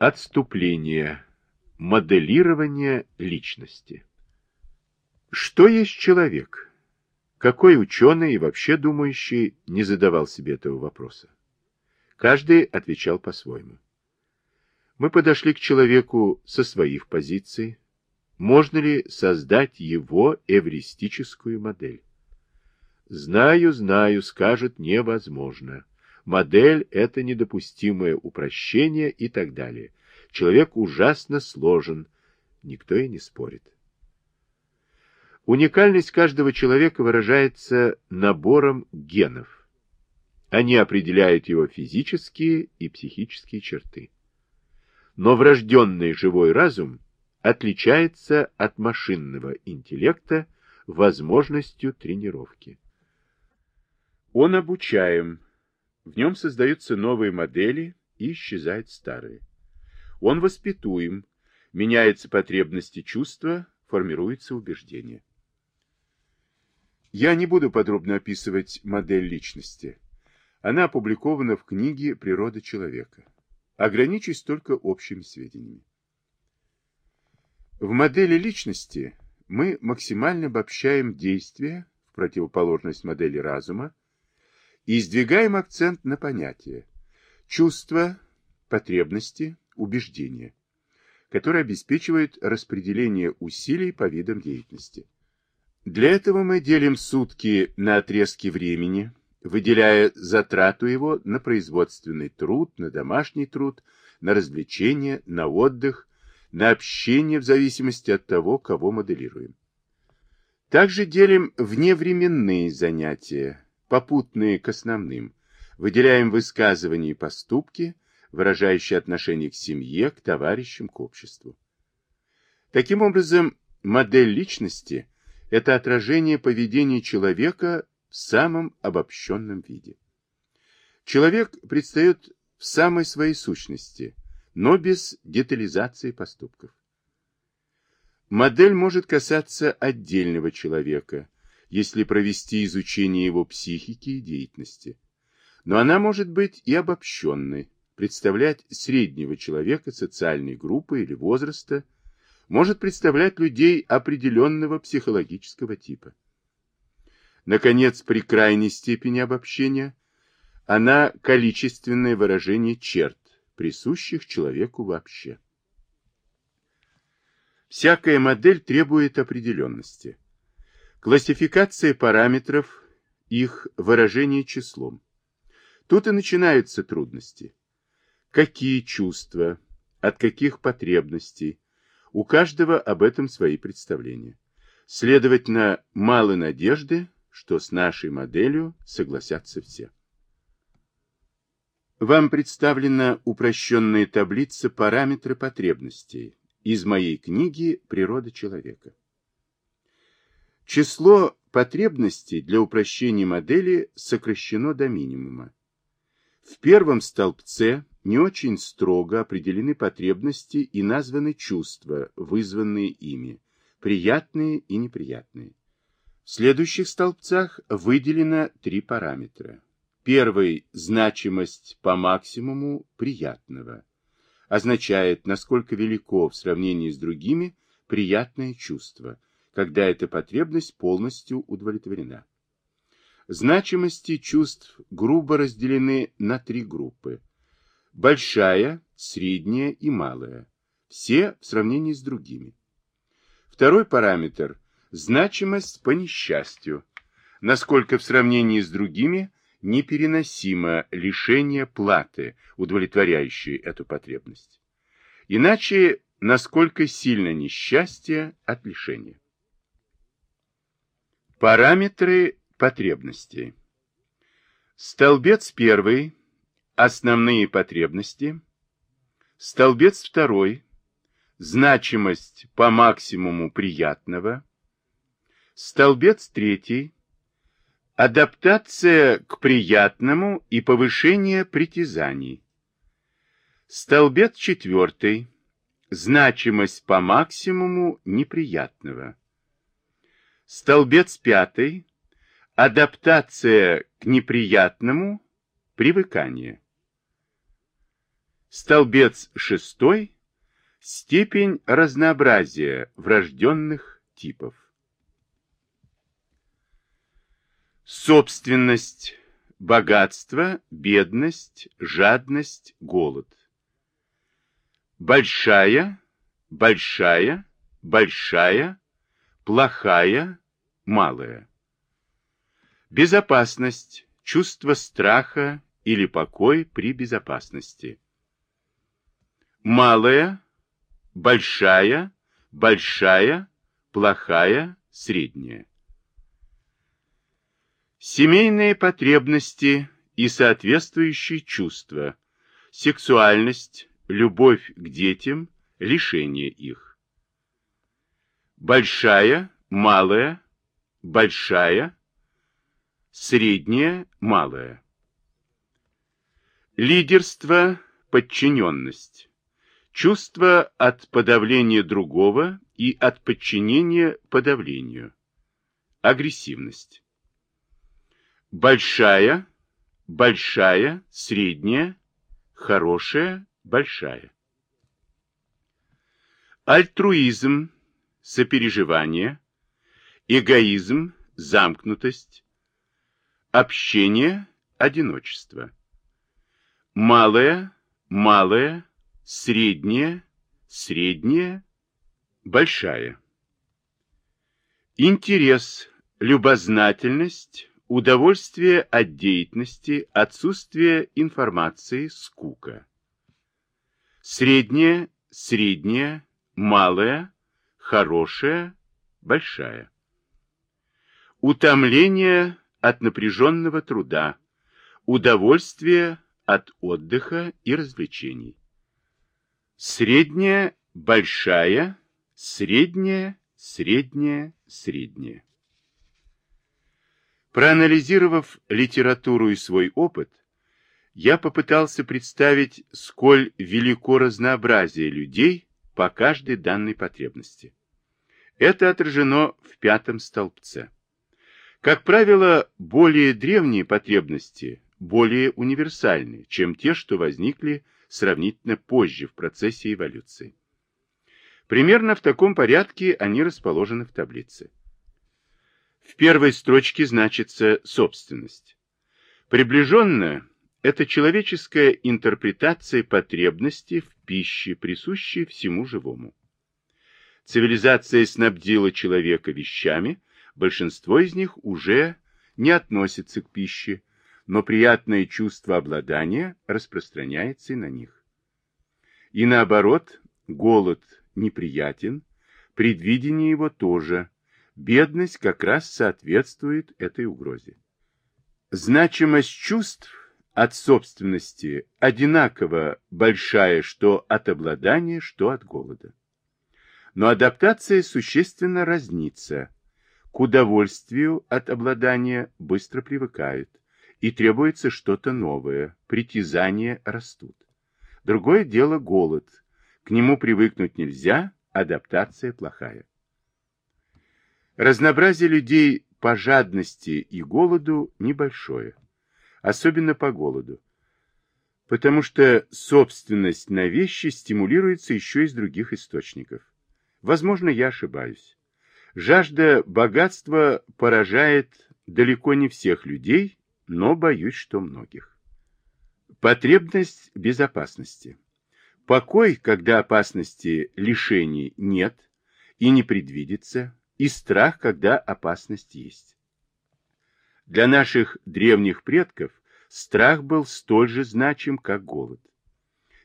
Отступление. Моделирование личности. Что есть человек? Какой ученый и вообще думающий не задавал себе этого вопроса? Каждый отвечал по-своему. Мы подошли к человеку со своих позиций. Можно ли создать его эвристическую модель? Знаю, знаю, скажет невозможно. Модель – это недопустимое упрощение и так далее. Человек ужасно сложен. Никто и не спорит. Уникальность каждого человека выражается набором генов. Они определяют его физические и психические черты. Но врожденный живой разум отличается от машинного интеллекта возможностью тренировки. Он обучаем. В нем создаются новые модели и исчезают старые. Он воспитуем. Меняются потребности чувства, формируется убеждение. Я не буду подробно описывать модель личности. Она опубликована в книге «Природа человека». Ограничусь только общими сведениями. В модели личности мы максимально обобщаем действия, в противоположность модели разума, и сдвигаем акцент на понятия чувства, потребности, убеждения, которые обеспечивают распределение усилий по видам деятельности. Для этого мы делим сутки на отрезки времени, выделяя затрату его на производственный труд, на домашний труд, на развлечения, на отдых, на общение в зависимости от того, кого моделируем. Также делим вневременные занятия, попутные к основным, выделяем высказывания и поступки, выражающие отношение к семье, к товарищам, к обществу. Таким образом, модель личности – это отражение поведения человека в самом обобщенном виде. Человек предстает в самой своей сущности, но без детализации поступков. Модель может касаться отдельного человека, если провести изучение его психики и деятельности. Но она может быть и обобщенной, представлять среднего человека социальной группы или возраста, может представлять людей определенного психологического типа. Наконец, при крайней степени обобщения, она количественное выражение черт, присущих человеку вообще. Всякая модель требует определенности. Классификация параметров, их выражение числом. Тут и начинаются трудности. Какие чувства, от каких потребностей, у каждого об этом свои представления. Следовательно, мало надежды, что с нашей моделью согласятся все. Вам представлена упрощенная таблица параметры потребностей из моей книги «Природа человека». Число потребностей для упрощения модели сокращено до минимума. В первом столбце не очень строго определены потребности и названы чувства, вызванные ими, приятные и неприятные. В следующих столбцах выделено три параметра. Первый – значимость по максимуму приятного. Означает, насколько велико в сравнении с другими приятное чувство, когда эта потребность полностью удовлетворена. Значимости чувств грубо разделены на три группы – большая, средняя и малая, все в сравнении с другими. Второй параметр – значимость по несчастью, насколько в сравнении с другими непереносимо лишение платы, удовлетворяющей эту потребность. Иначе, насколько сильно несчастье от лишения. Параметры потребностей. Столбец первый Основные потребности. Столбец второй. Значимость по максимуму приятного. Столбец третий. Адаптация к приятному и повышение притязаний. Столбец четвертый. Значимость по максимуму неприятного. Столбец пятый. Адаптация к неприятному, привыкание. Столбец шестой. Степень разнообразия врожденных типов. Собственность, богатство, бедность, жадность, голод. Большая, большая, большая, плохая, малая. Безопасность, чувство страха или покой при безопасности. Малая, большая, большая, плохая, средняя. Семейные потребности и соответствующие чувства, сексуальность, любовь к детям, лишение их. Большая, малая, большая, средняя, малая. Лидерство, подчиненность. Чувство от подавления другого и от подчинения подавлению. Агрессивность. Большая, большая, средняя, хорошая, большая. Альтруизм, сопереживание, эгоизм, замкнутость, общение, одиночество. Малое, малое, средняя, средняя, большая. Интерес, любознательность, удовольствие от деятельности, отсутствие информации, скука. Средняя, средняя, малая, хорошая, большая. Утомление от напряженного труда, удовольствие от отдыха и развлечений. Средняя, большая, средняя, средняя, средняя. Проанализировав литературу и свой опыт, я попытался представить, сколь велико разнообразие людей по каждой данной потребности. Это отражено в пятом столбце. Как правило, более древние потребности более универсальны, чем те, что возникли сравнительно позже в процессе эволюции. Примерно в таком порядке они расположены в таблице. В первой строчке значится собственность. Приближенно это человеческая интерпретация потребностей в пище, присущей всему живому. Цивилизация снабдила человека вещами, большинство из них уже не относится к пище, но приятное чувство обладания распространяется и на них. И наоборот, голод неприятен, предвидение его тоже, бедность как раз соответствует этой угрозе. Значимость чувств от собственности одинаково большая что от обладания, что от голода. Но адаптация существенно разнится. К удовольствию от обладания быстро привыкают и требуется что-то новое, притязания растут. Другое дело голод. К нему привыкнуть нельзя, адаптация плохая. Разнообразие людей по жадности и голоду небольшое, особенно по голоду, потому что собственность на вещи стимулируется еще из других источников. Возможно, я ошибаюсь. Жажда богатства поражает далеко не всех людей, но боюсь, что многих. Потребность безопасности. Покой, когда опасности лишений нет и не предвидится, и страх, когда опасность есть. Для наших древних предков страх был столь же значим, как голод.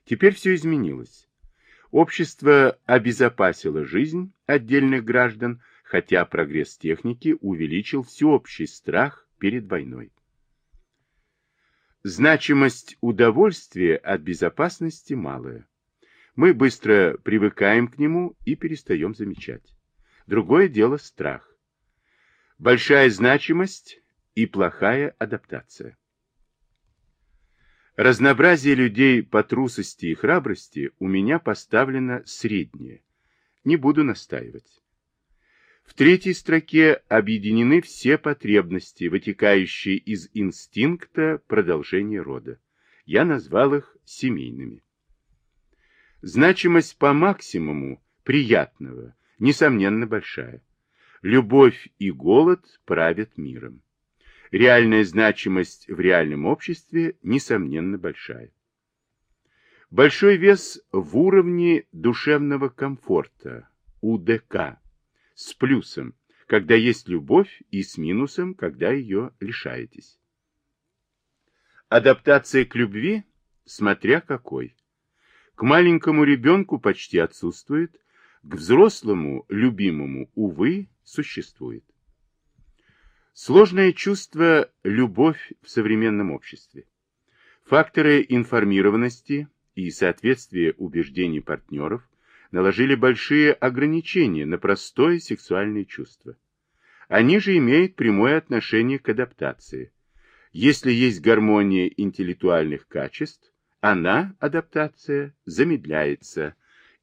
Теперь все изменилось. Общество обезопасило жизнь отдельных граждан, хотя прогресс техники увеличил всеобщий страх перед войной. Значимость удовольствия от безопасности малая. Мы быстро привыкаем к нему и перестаем замечать. Другое дело страх. Большая значимость и плохая адаптация. Разнообразие людей по трусости и храбрости у меня поставлено среднее. Не буду настаивать. В третьей строке объединены все потребности, вытекающие из инстинкта продолжения рода. Я назвал их семейными. Значимость по максимуму приятного, несомненно, большая. Любовь и голод правят миром. Реальная значимость в реальном обществе, несомненно, большая. Большой вес в уровне душевного комфорта, УДК, с плюсом, когда есть любовь, и с минусом, когда ее лишаетесь. Адаптация к любви, смотря какой. К маленькому ребенку почти отсутствует, к взрослому, любимому, увы, существует. Сложное чувство – любовь в современном обществе. Факторы информированности и соответствия убеждений партнеров наложили большие ограничения на простое сексуальное чувство. Они же имеют прямое отношение к адаптации. Если есть гармония интеллектуальных качеств, она, адаптация, замедляется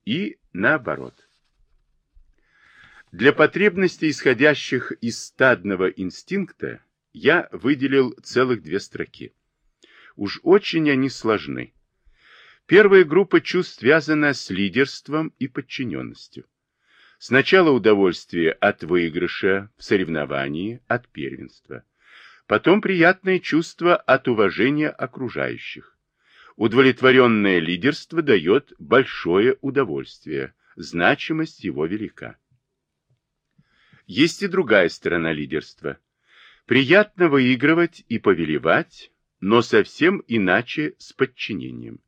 и наоборот. Для потребностей, исходящих из стадного инстинкта, я выделил целых две строки. Уж очень они сложны. Первая группа чувств связана с лидерством и подчиненностью. Сначала удовольствие от выигрыша в соревновании, от первенства. Потом приятное чувство от уважения окружающих. Удовлетворенное лидерство дает большое удовольствие, значимость его велика. Есть и другая сторона лидерства. Приятно выигрывать и повелевать, но совсем иначе с подчинением.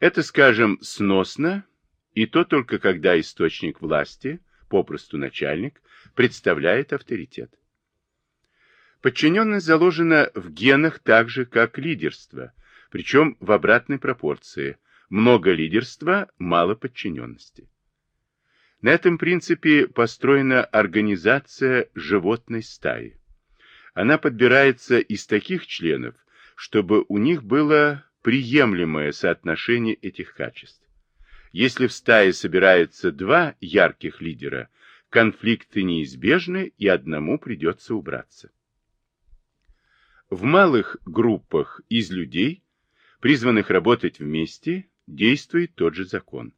Это, скажем, сносно, и то только когда источник власти, попросту начальник, представляет авторитет. Подчиненность заложена в генах так же, как лидерство, причем в обратной пропорции. Много лидерства, мало подчиненности. На этом принципе построена организация животной стаи. Она подбирается из таких членов, чтобы у них было приемлемое соотношение этих качеств. Если в стае собирается два ярких лидера, конфликты неизбежны и одному придется убраться. В малых группах из людей, призванных работать вместе, действует тот же закон.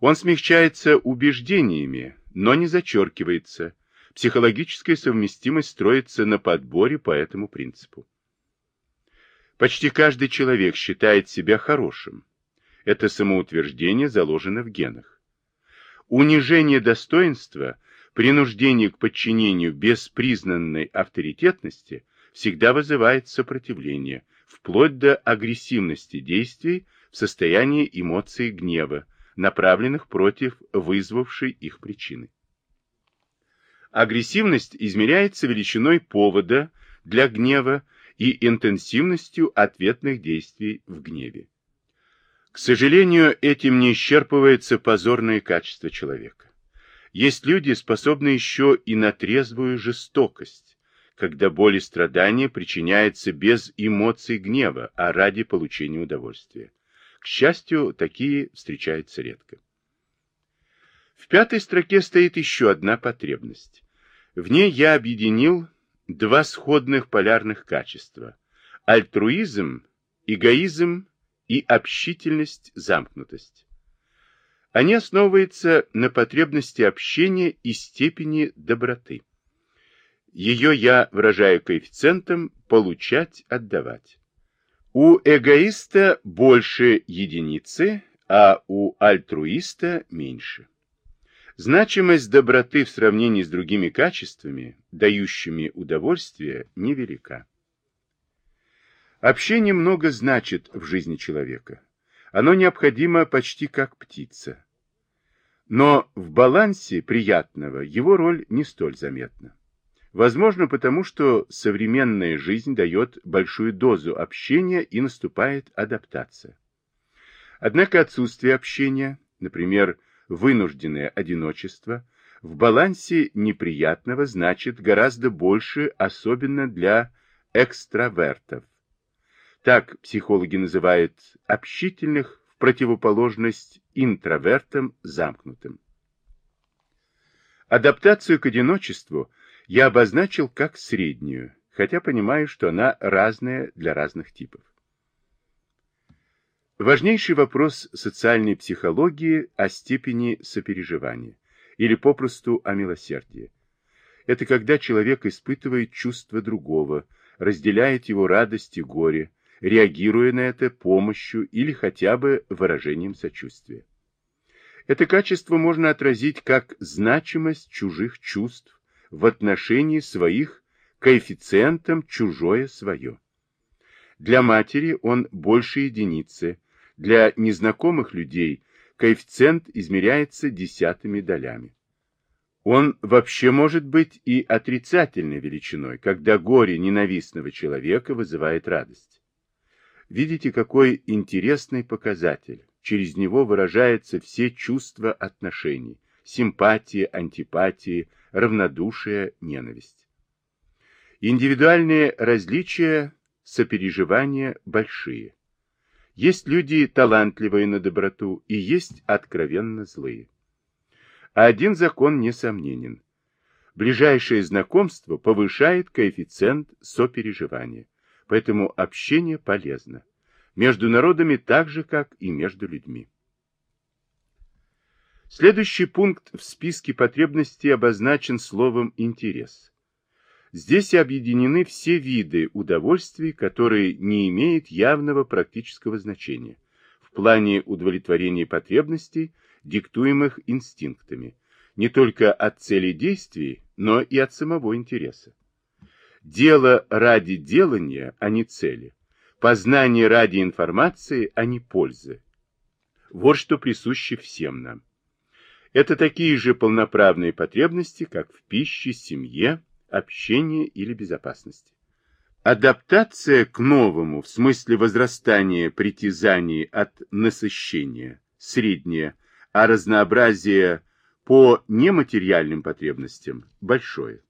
Он смягчается убеждениями, но не зачеркивается. Психологическая совместимость строится на подборе по этому принципу. Почти каждый человек считает себя хорошим. Это самоутверждение заложено в генах. Унижение достоинства, принуждение к подчинению без признанной авторитетности всегда вызывает сопротивление, вплоть до агрессивности действий в состоянии эмоций гнева, направленных против вызвавшей их причины. Агрессивность измеряется величиной повода для гнева и интенсивностью ответных действий в гневе. К сожалению, этим не исчерпывается позорное качество человека. Есть люди, способные еще и на трезвую жестокость, когда боль и страдания причиняются без эмоций гнева, а ради получения удовольствия. К счастью, такие встречаются редко. В пятой строке стоит еще одна потребность. В ней я объединил два сходных полярных качества – альтруизм, эгоизм и общительность, замкнутость. Они основываются на потребности общения и степени доброты. Ее я выражаю коэффициентом «получать-отдавать». У эгоиста больше единицы, а у альтруиста меньше. Значимость доброты в сравнении с другими качествами, дающими удовольствие, невелика. Общение много значит в жизни человека. Оно необходимо почти как птица. Но в балансе приятного его роль не столь заметна. Возможно, потому что современная жизнь дает большую дозу общения и наступает адаптация. Однако отсутствие общения, например, вынужденное одиночество, в балансе неприятного значит гораздо больше, особенно для экстравертов. Так психологи называют общительных в противоположность интровертам замкнутым. Адаптацию к одиночеству – я обозначил как среднюю, хотя понимаю, что она разная для разных типов. Важнейший вопрос социальной психологии о степени сопереживания или попросту о милосердии. Это когда человек испытывает чувство другого, разделяет его радость и горе, реагируя на это помощью или хотя бы выражением сочувствия. Это качество можно отразить как значимость чужих чувств в отношении своих коэффициентом чужое свое. Для матери он больше единицы, для незнакомых людей коэффициент измеряется десятыми долями. Он вообще может быть и отрицательной величиной, когда горе ненавистного человека вызывает радость. Видите, какой интересный показатель. Через него выражаются все чувства отношений, симпатии, антипатии, равнодушие, ненависть. Индивидуальные различия, сопереживания большие. Есть люди талантливые на доброту и есть откровенно злые. А один закон несомненен. Ближайшее знакомство повышает коэффициент сопереживания, поэтому общение полезно. Между народами так же, как и между людьми. Следующий пункт в списке потребностей обозначен словом «интерес». Здесь объединены все виды удовольствий, которые не имеют явного практического значения в плане удовлетворения потребностей, диктуемых инстинктами, не только от цели действий, но и от самого интереса. Дело ради делания, а не цели. Познание ради информации, а не пользы. Вот что присуще всем нам. Это такие же полноправные потребности, как в пище, семье, общении или безопасности. Адаптация к новому, в смысле возрастания притязаний от насыщения, средняя, а разнообразие по нематериальным потребностям большое.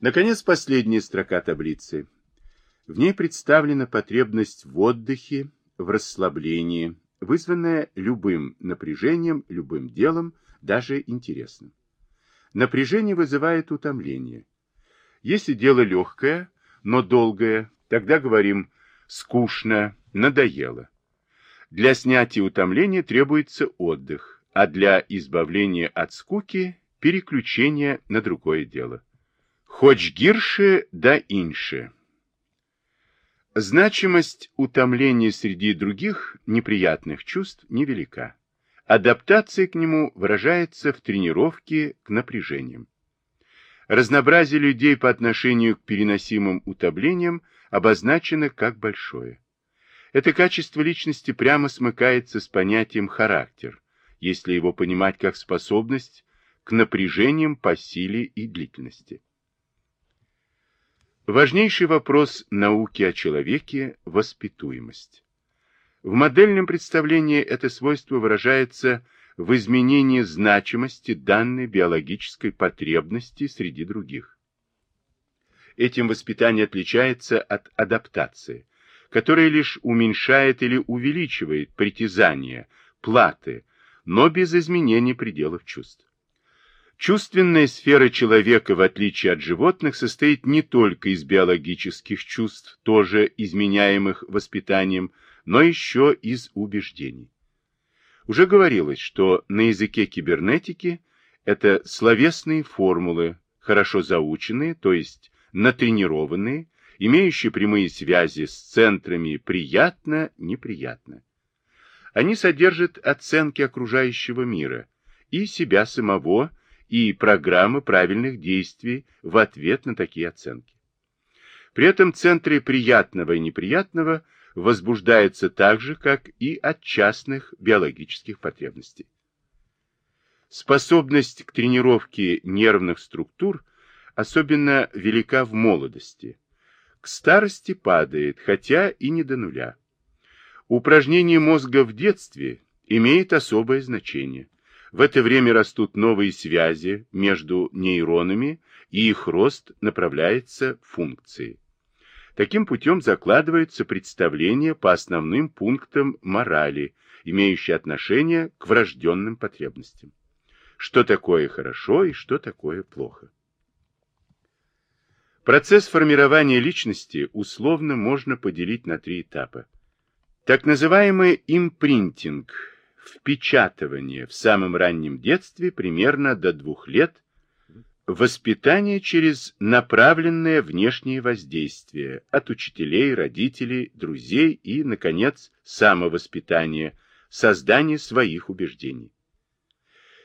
Наконец, последняя строка таблицы. В ней представлена потребность в отдыхе, в расслаблении, вызванная любым напряжением, любым делом, даже интересным. Напряжение вызывает утомление. Если дело легкое, но долгое, тогда говорим «скучно», «надоело». Для снятия утомления требуется отдых, а для избавления от скуки – переключение на другое дело. Хоть гирше да инше. Значимость утомления среди других неприятных чувств невелика. Адаптация к нему выражается в тренировке к напряжениям. Разнообразие людей по отношению к переносимым утомлениям обозначено как большое. Это качество личности прямо смыкается с понятием «характер», если его понимать как способность к напряжениям по силе и длительности. Важнейший вопрос науки о человеке – воспитуемость. В модельном представлении это свойство выражается в изменении значимости данной биологической потребности среди других. Этим воспитание отличается от адаптации, которая лишь уменьшает или увеличивает притязания, платы, но без изменения пределов чувств. Чувственная сфера человека, в отличие от животных, состоит не только из биологических чувств, тоже изменяемых воспитанием, но еще из убеждений. Уже говорилось, что на языке кибернетики это словесные формулы, хорошо заученные, то есть натренированные, имеющие прямые связи с центрами приятно-неприятно. Они содержат оценки окружающего мира и себя самого, и программы правильных действий в ответ на такие оценки. При этом центры приятного и неприятного возбуждаются так же, как и от частных биологических потребностей. Способность к тренировке нервных структур особенно велика в молодости. К старости падает, хотя и не до нуля. Упражнение мозга в детстве имеет особое значение. В это время растут новые связи между нейронами, и их рост направляется в функции. Таким путем закладывается представление по основным пунктам морали, имеющие отношение к врожденным потребностям. Что такое хорошо и что такое плохо. Процесс формирования личности условно можно поделить на три этапа. Так называемый импринтинг, впечатывание в самом раннем детстве, примерно до двух лет, воспитание через направленное внешнее воздействие от учителей, родителей, друзей и, наконец, самовоспитание, создание своих убеждений.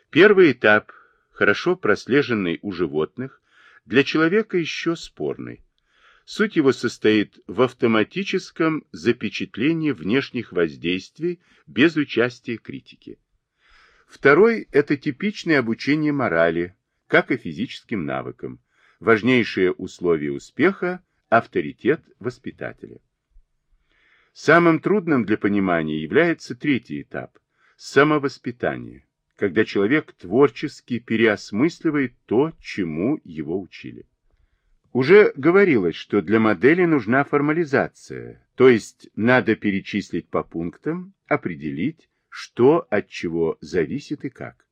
Первый этап, хорошо прослеженный у животных, для человека еще спорный. Суть его состоит в автоматическом запечатлении внешних воздействий без участия критики. Второй – это типичное обучение морали, как и физическим навыкам. Важнейшее условие успеха – авторитет воспитателя. Самым трудным для понимания является третий этап – самовоспитание, когда человек творчески переосмысливает то, чему его учили. Уже говорилось, что для модели нужна формализация, то есть надо перечислить по пунктам, определить, что от чего зависит и как.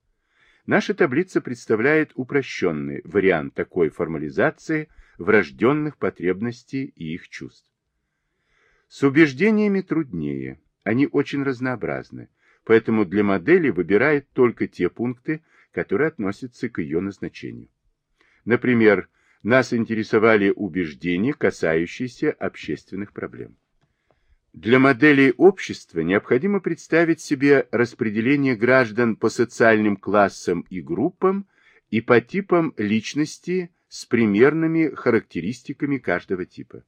Наша таблица представляет упрощенный вариант такой формализации врожденных потребностей и их чувств. С убеждениями труднее, они очень разнообразны, поэтому для модели выбирает только те пункты, которые относятся к ее назначению. Например, нас интересовали убеждения, касающиеся общественных проблем. Для моделей общества необходимо представить себе распределение граждан по социальным классам и группам и по типам личности с примерными характеристиками каждого типа.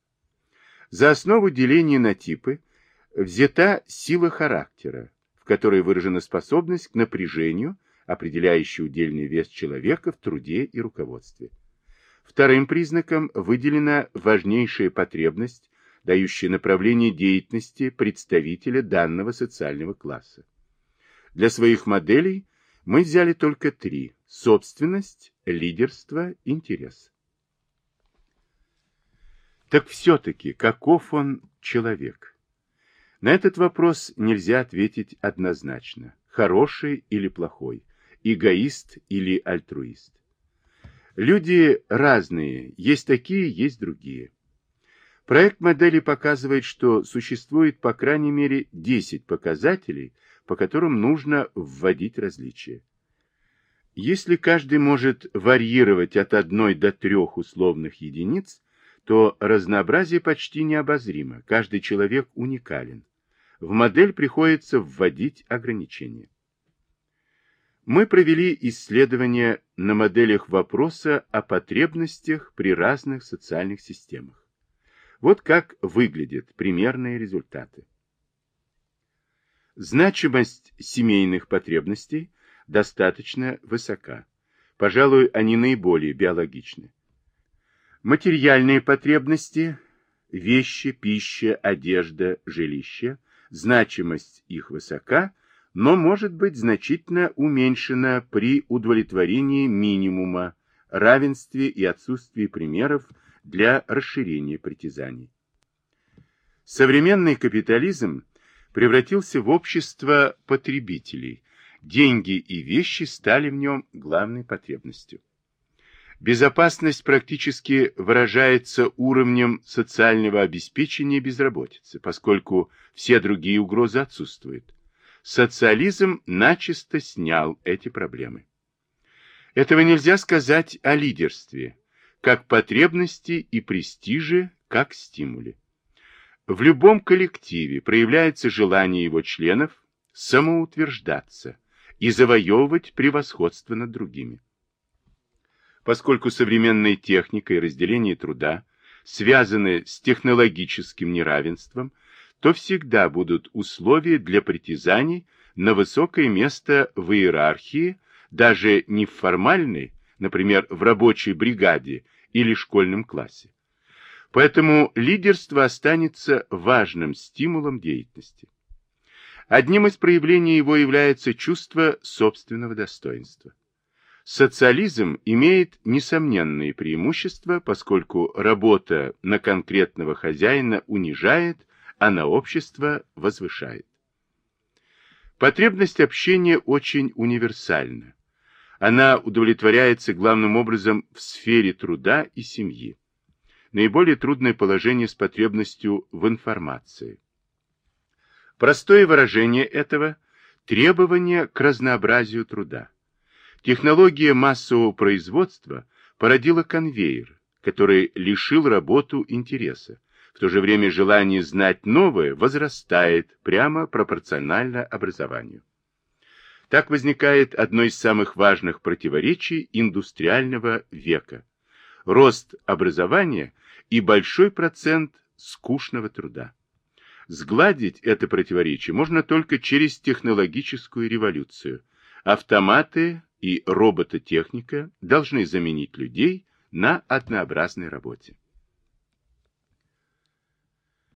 За основу деления на типы взята сила характера, в которой выражена способность к напряжению, определяющая удельный вес человека в труде и руководстве. Вторым признаком выделена важнейшая потребность, дающая направление деятельности представителя данного социального класса. Для своих моделей мы взяли только три – собственность, лидерство, интерес. Так все-таки, каков он человек? На этот вопрос нельзя ответить однозначно. Хороший или плохой, эгоист или альтруист. Люди разные, есть такие, есть другие. Проект модели показывает, что существует по крайней мере 10 показателей, по которым нужно вводить различия. Если каждый может варьировать от одной до трех условных единиц, то разнообразие почти необозримо, каждый человек уникален. В модель приходится вводить ограничения. Мы провели исследования на моделях вопроса о потребностях при разных социальных системах. Вот как выглядят примерные результаты. Значимость семейных потребностей достаточно высока. Пожалуй, они наиболее биологичны. Материальные потребности – вещи, пища, одежда, жилище – значимость их высока – но может быть значительно уменьшена при удовлетворении минимума, равенстве и отсутствии примеров для расширения притязаний. Современный капитализм превратился в общество потребителей. Деньги и вещи стали в нем главной потребностью. Безопасность практически выражается уровнем социального обеспечения безработицы, поскольку все другие угрозы отсутствуют социализм начисто снял эти проблемы. Этого нельзя сказать о лидерстве, как потребности и престиже, как стимуле. В любом коллективе проявляется желание его членов самоутверждаться и завоевывать превосходство над другими. Поскольку современная техника и разделение труда связаны с технологическим неравенством, то всегда будут условия для притязаний на высокое место в иерархии, даже не в формальной, например, в рабочей бригаде или школьном классе. Поэтому лидерство останется важным стимулом деятельности. Одним из проявлений его является чувство собственного достоинства. Социализм имеет несомненные преимущества, поскольку работа на конкретного хозяина унижает а на общество возвышает. Потребность общения очень универсальна. Она удовлетворяется главным образом в сфере труда и семьи. Наиболее трудное положение с потребностью в информации. Простое выражение этого – требование к разнообразию труда. Технология массового производства породила конвейер, который лишил работу интереса. В то же время желание знать новое возрастает прямо пропорционально образованию. Так возникает одно из самых важных противоречий индустриального века – рост образования и большой процент скучного труда. Сгладить это противоречие можно только через технологическую революцию. Автоматы и робототехника должны заменить людей на однообразной работе.